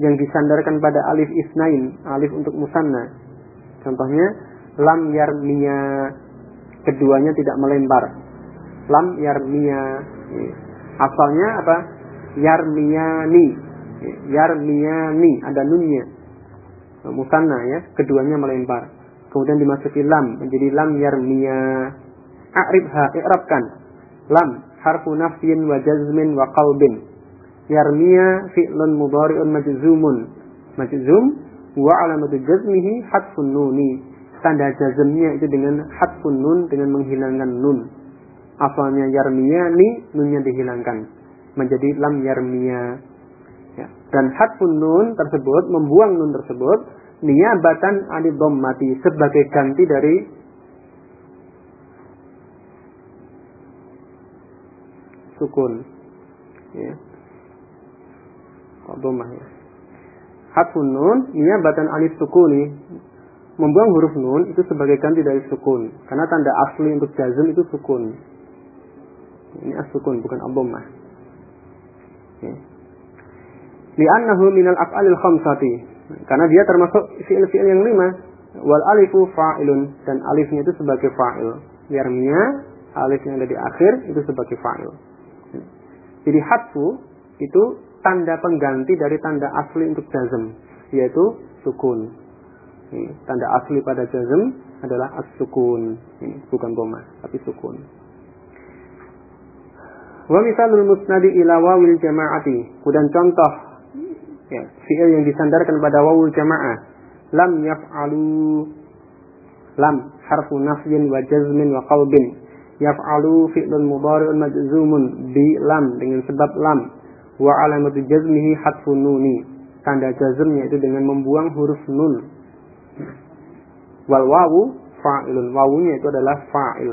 yang disandarkan pada alif isnain, alif untuk musanna. Contohnya lam yarmiya keduanya tidak melempar. Lam yarmiya. Ya. Asalnya apa? Yarmiyani. Ya, yarmiyani ada nunnya musanna ya, keduanya melempar. Kemudian dimasuki lam menjadi lam yarmiya. A'ribha, i'rabkan. Lam harfu nafyin wa jazmin wa qalbin. Yarmiya fi'lun mudhari'un majzumun. Majzum wa alamatu jazmihi hatfun nuni. Tanda jazmnya itu dengan hatfun nun dengan menghilangkan nun. Asalnya yarmiya ni nunnya dihilangkan menjadi lam yarmiya. Ya. Dan hatfun nun tersebut membuang nun tersebut niyabatan anid mati sebagai ganti dari sukun. Ya. dhammah ya. Hatfun nun niyabatan anis sukuni. Membuang huruf nun itu sebagai ganti dari sukun. Karena tanda asli untuk jazm itu sukun. Ini as-sukun bukan dhammah. Ya. Li'annahu minal af'alil khamsati. Karena dia termasuk fi'il-fi'il yang lima. Wal alifu fa'ilun. Dan alifnya itu sebagai fa'il. Yarminya, alif yang ada di akhir itu sebagai fa'il. Jadi hatfu itu tanda pengganti dari tanda asli untuk jazm. Yaitu sukun. Tanda asli pada jazm adalah as-sukun. Bukan boma, tapi sukun. Wa misalul musnadi ila wawil jama'ati. Kemudian contoh ya, fi'il yang disandarkan pada wawul jamaah lam yaf'alu lam harfu nafyin wa jazmin wa qalbin yaf'alu fi'lun mudhari'un majzumun bi lam dengan sebab lam wa alamatu jazmihi hatfu nuni tanda jazmnya itu dengan membuang huruf nun wal wawu fa'ilun wawunya itu adalah fa'il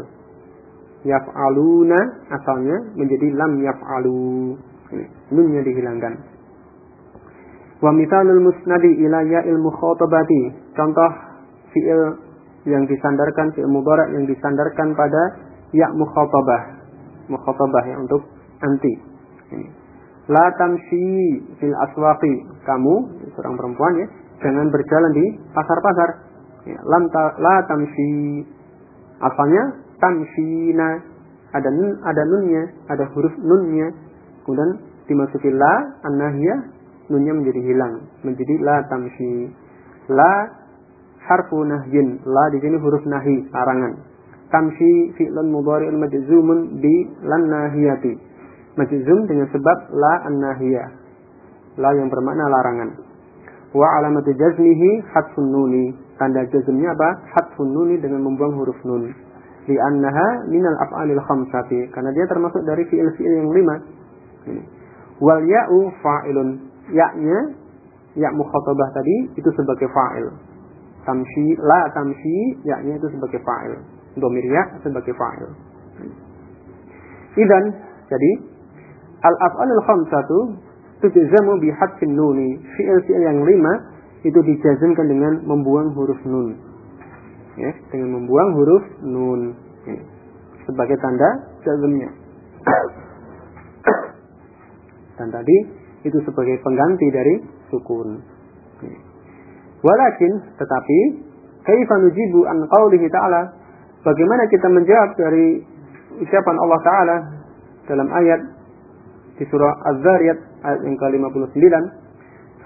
yaf'aluna asalnya menjadi lam yaf'alu nunnya dihilangkan Wa mithalul musnadi ila ya'il mukhatabati. Contoh fi'il yang disandarkan fi'il mudhari yang disandarkan pada ya mukhatabah. Mukhatabah yang untuk anti. Ini. La tamshi fil aswaqi. Kamu seorang perempuan ya, jangan berjalan di pasar-pasar. Ya, lam ta, la tamshi. Asalnya tamshina. Ada nun, ada nunnya, ada huruf nunnya. Kemudian dimasuki la, an-nahiyah, nunnya menjadi hilang menjadi la tamshi la harfu nahyin la di sini huruf nahi larangan tamshi fi'lun mudhari'un majzumun bi lan nahiyati majzum dengan sebab la an nahiyah la yang bermakna larangan wa alamatu jazmihi hatfun nuni tanda jazmnya apa hatfun nuni dengan membuang huruf nun li annaha minal af'alil khamsati karena dia termasuk dari fi'il-fi'il yang lima ini wal ya'u fa'ilun yaknya ya mukhatabah tadi itu sebagai fa'il. Tamshi la tamshi yaknya itu sebagai fa'il. Domir ya sebagai fa'il. Idan jadi al af'alul khamsatu tujzamu bi hadfin nuni. Fi'il-fi'il yang lima itu dijazmkan dengan membuang huruf nun. Ya, dengan membuang huruf nun. Ini. Sebagai tanda jazmnya. Dan tadi itu sebagai pengganti dari sukun. Walakin tetapi kaifa nujibu an qaulihi ta'ala bagaimana kita menjawab dari ucapan Allah taala dalam ayat di surah Az-Zariyat ayat yang ke-59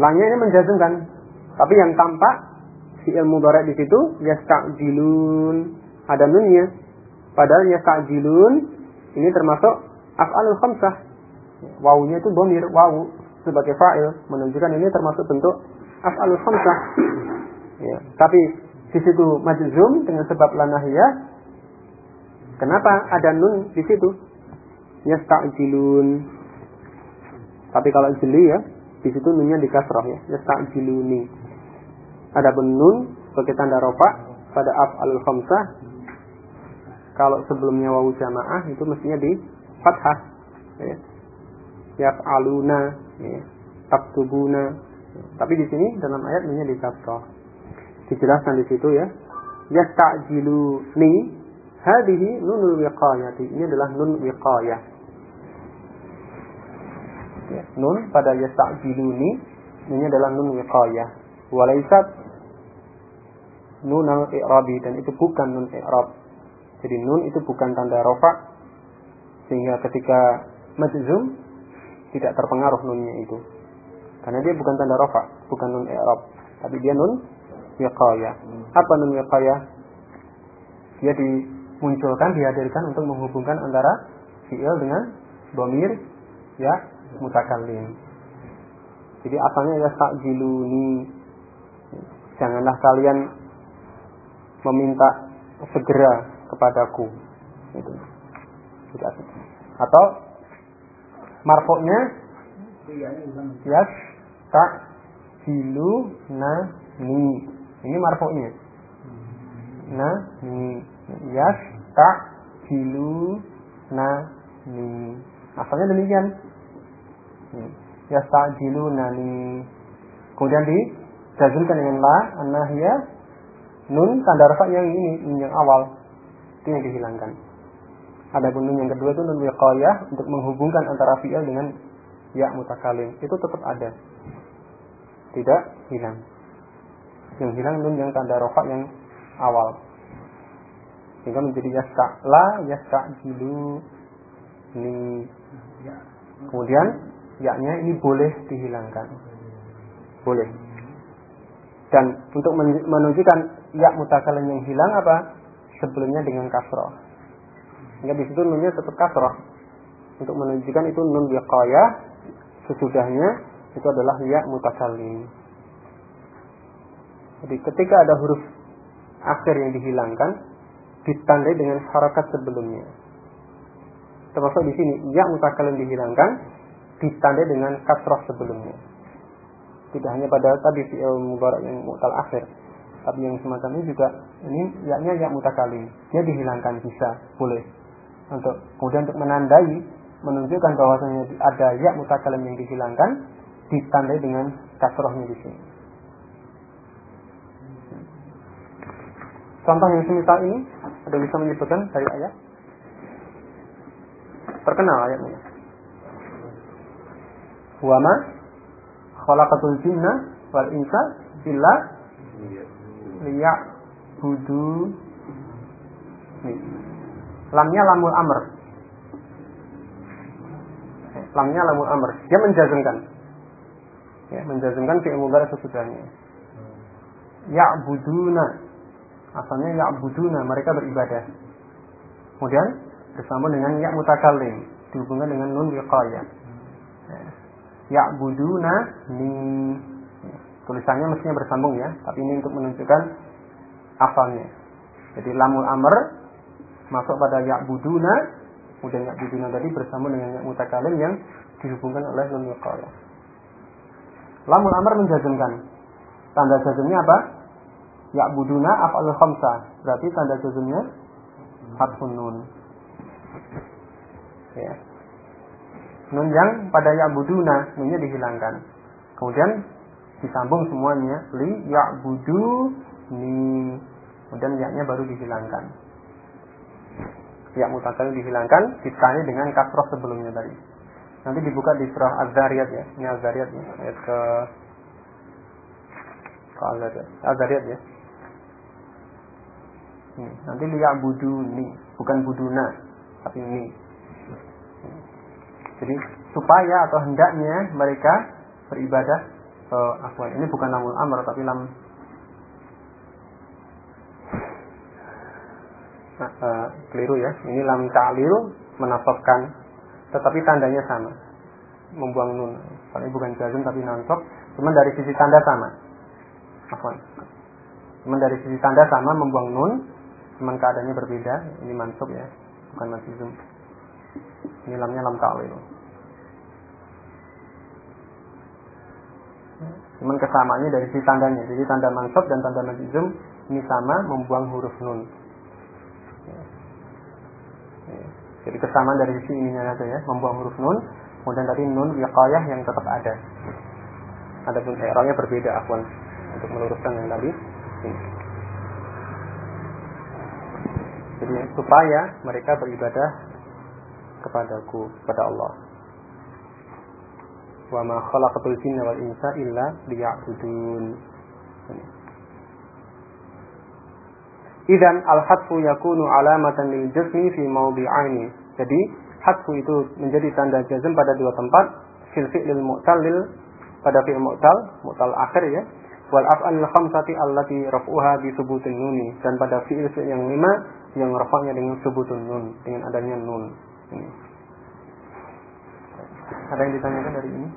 Lanya ini menjazmkan tapi yang tampak si ilmu mudhari di situ yasta'jilun ada nunnya padahal yasta'jilun ini termasuk af'alul khamsah. Wawunya itu bomir, wawu sebagai fa'il menunjukkan ini termasuk bentuk af'alul khamsah. Ya. Tapi di situ majzum dengan sebab lanahiyah. Kenapa ada nun di situ? Yasta'jilun. Tapi kalau jeli ya, di situ nunnya di kasrah ya, yasta'jiluni. Ada nun sebagai tanda rofa pada af'alul khamsah kalau sebelumnya wawu jamaah itu mestinya di fathah ya. Yaf'aluna ya. Taktubuna Tapi di sini dalam ayat ini di kasrah. Dijelaskan di situ ya. Yasta'jiluni hadhihi nunul wiqayati. Ini adalah nun wiqayah. Ya, nun pada yasta'jiluni ini adalah nun wiqayah. Walaisat nun al-i'rabi dan itu bukan nun i'rab jadi nun itu bukan tanda rofa sehingga ketika majzum tidak terpengaruh nunnya itu. Karena dia bukan tanda rofa, bukan nun i'rab, tapi dia nun wiqayah. Apa nun wiqayah? Dia dimunculkan, dihadirkan untuk menghubungkan antara fi'il dengan domir ya mutakallim. Jadi asalnya ya takjiluni. Janganlah kalian meminta segera kepadaku. Itu. Atau marfoknya yas tak jilu na ni. Ini marfoknya. Nah ni yas tak jilu na ni. Asalnya demikian. Jilu nani. Kemudian dijazmkan dengan la an-nahiyah nun tanda rafa yang ini nun yang awal itu yang dihilangkan. Ada nun yang kedua itu nun wiqayah untuk menghubungkan antara fi'il dengan ya mutakalim. Itu tetap ada. Tidak hilang. Yang hilang nun yang tanda rafa yang awal. Sehingga menjadi yasta la yasta jilu ni. Kemudian yaknya ini boleh dihilangkan. Boleh. Dan untuk menunjukkan ya mutakalim yang hilang apa? Sebelumnya dengan kasroh. Sehingga di situ nunnya tetap kasroh. Untuk menunjukkan itu nun wiqayah. Sesudahnya itu adalah ya mutakalim. Jadi ketika ada huruf akhir yang dihilangkan, ditandai dengan harakat sebelumnya. Termasuk di sini, ya mutakalim dihilangkan, ditandai dengan kasroh sebelumnya. Tidak hanya pada tadi fi'il mubarak yang mutal akhir, tapi yang semacam ini juga ini yaknya ya mutakalim. Dia dihilangkan bisa, boleh. Untuk kemudian untuk menandai menunjukkan bahwasanya ada ya mutakalim yang dihilangkan ditandai dengan kasrohnya di sini. Contoh yang semisal ini ada bisa menyebutkan dari ayat? Terkenal ayatnya. Wa ma khalaqatul jinna wal insa illa liya'budu. Lamnya lamul amr. Lamnya lamul amr. Dia menjazmkan. Ya, menjazmkan fi'il mudhari sesudahnya. Ya'buduna. Asalnya ya'buduna, mereka beribadah. Kemudian bersama dengan ya mutakallim dihubungkan dengan nun wiqayah ya'buduna ni. Tulisannya mestinya bersambung ya tapi ini untuk menunjukkan asalnya. Jadi lamul amr masuk pada ya'buduna kemudian ya'buduna tadi bersambung dengan ya mutakalim yang dihubungkan oleh nun wiqayah lamul amr menjazmkan. Tanda jazmnya apa? Ya'buduna af'al khamsa. Berarti tanda jazmnya hatfun nun. Ya nun yang pada ya'buduna nunnya dihilangkan. Kemudian disambung semuanya. Li ya'budu ni kemudian yaknya baru dihilangkan. Ya mutakal dihilangkan ditanya dengan kasroh sebelumnya tadi. Nanti dibuka di surah Az-Zariyat ya. Ini Az-Zariyat ya. Ayat ke ke Az-Zariyat Az-Zariyat ya. Nanti liya budu ni bukan buduna tapi ini jadi supaya atau hendaknya mereka beribadah uh, afwan. Ini bukan lamul amr tapi lam nah, uh, keliru ya. Ini lam ta'lil menasabkan tetapi tandanya sama. Membuang nun. Kalau bukan jazm tapi nansab, cuma dari sisi tanda sama. Afwan. Cuma dari sisi tanda sama membuang nun, cuma keadaannya berbeda. Ini mansub ya, bukan masizum. Ini lamnya lam ta'lil. Cuman kesamaannya dari si tandanya. Jadi tanda mansub dan tanda majzum ini sama membuang huruf nun. Jadi kesamaan dari sisi ininya saja ya, membuang huruf nun. Kemudian tadi nun wiqayah yang tetap ada. Adapun eranya berbeda afwan untuk meluruskan yang tadi. Jadi supaya mereka beribadah kepadaku, kepada Allah. Wa ma khalaqatul jinna wal insa illa liya'budun. Idan al-hatfu yakunu alamatan lil jazmi fi mawdi'aini. Jadi hatfu itu menjadi tanda jazm pada dua tempat, fil fi'lil mu'tallil pada fi'il mu'tal, mu'tal akhir ya. Wal af'al khamsati allati raf'uha bi subutin nuni dan pada fi'il yang lima yang rafa'nya dengan subutun nun, dengan adanya nun. Ada yang ditanyakan dari ini?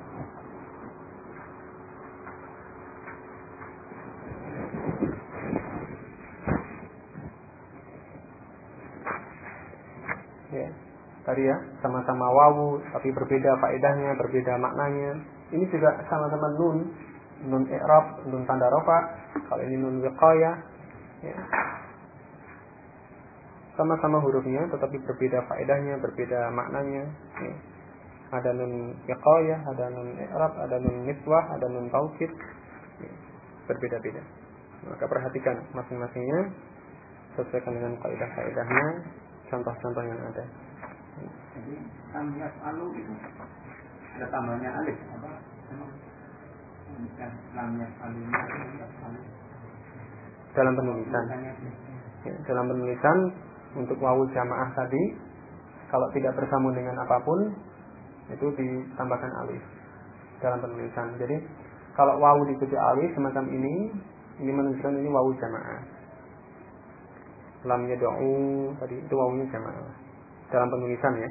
Ya, tadi ya sama-sama wawu tapi berbeda faedahnya, berbeda maknanya. Ini juga sama-sama nun, nun i'rab, nun tanda rofa. Kalau ini nun wiqayah, ya. Sama-sama hurufnya tetapi berbeda faedahnya, berbeda maknanya. Ya ada nun iqayah, ada nun i'rab, ada nun niswah, ada nun taukid. Berbeda-beda. Maka perhatikan masing-masingnya sesuaikan dengan kaidah-kaidahnya, contoh-contoh yang ada.
Jadi tamyiz alu itu ada tambahnya alif apa?
Dalam penulisan. Ya, dalam penulisan untuk wawu jamaah tadi kalau tidak bersambung dengan apa pun itu ditambahkan alif dalam penulisan. Jadi kalau wawu diikuti alif semacam ini, ini menunjukkan ini wawu jamaah. Lam yad'u tadi itu wawunya jamaah dalam penulisan ya.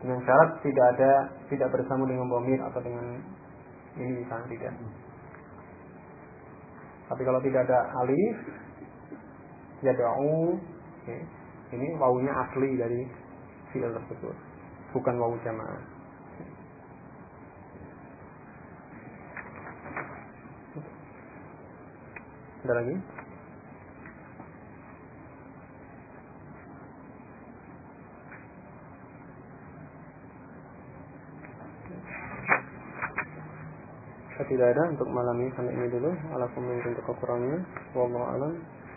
Dengan syarat tidak ada tidak bersama dengan bomir atau dengan ini misalnya tidak. Tapi kalau tidak ada alif, yad'u, ya, ini wawunya asli dari fi'il tersebut bukan wawu jamaah. Ada lagi? tidak ada untuk malam ini sampai ini dulu. Alakum untuk kekurangannya. Wallahu.